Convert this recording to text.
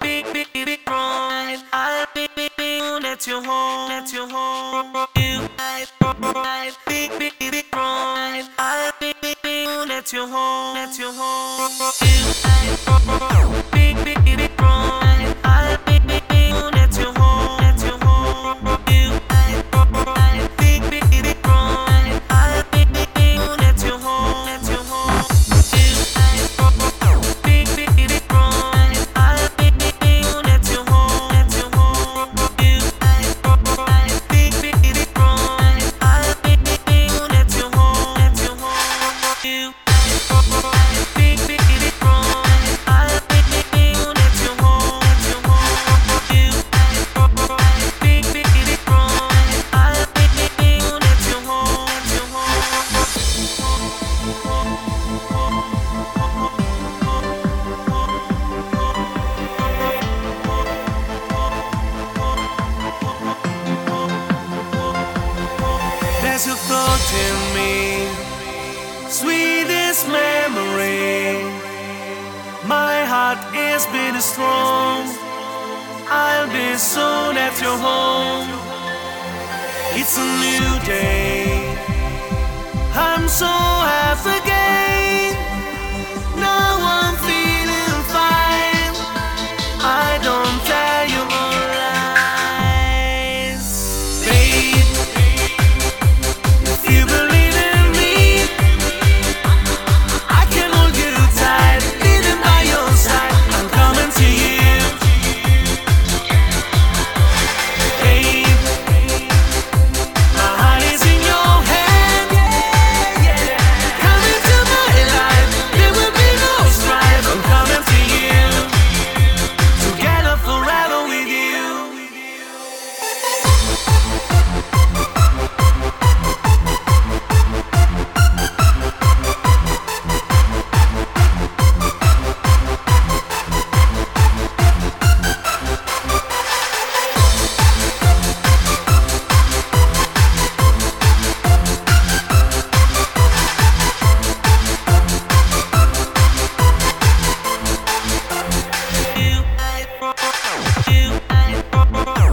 Big, big, big prize. I'll be you. That's your home. That's your home. You. Big, big, big prize. I'll be you. That's your home. That's your home. You. as you thought in me, sweetest memory. My heart is beating strong. I'll be soon at your home. It's a new day. I'm so happy. you.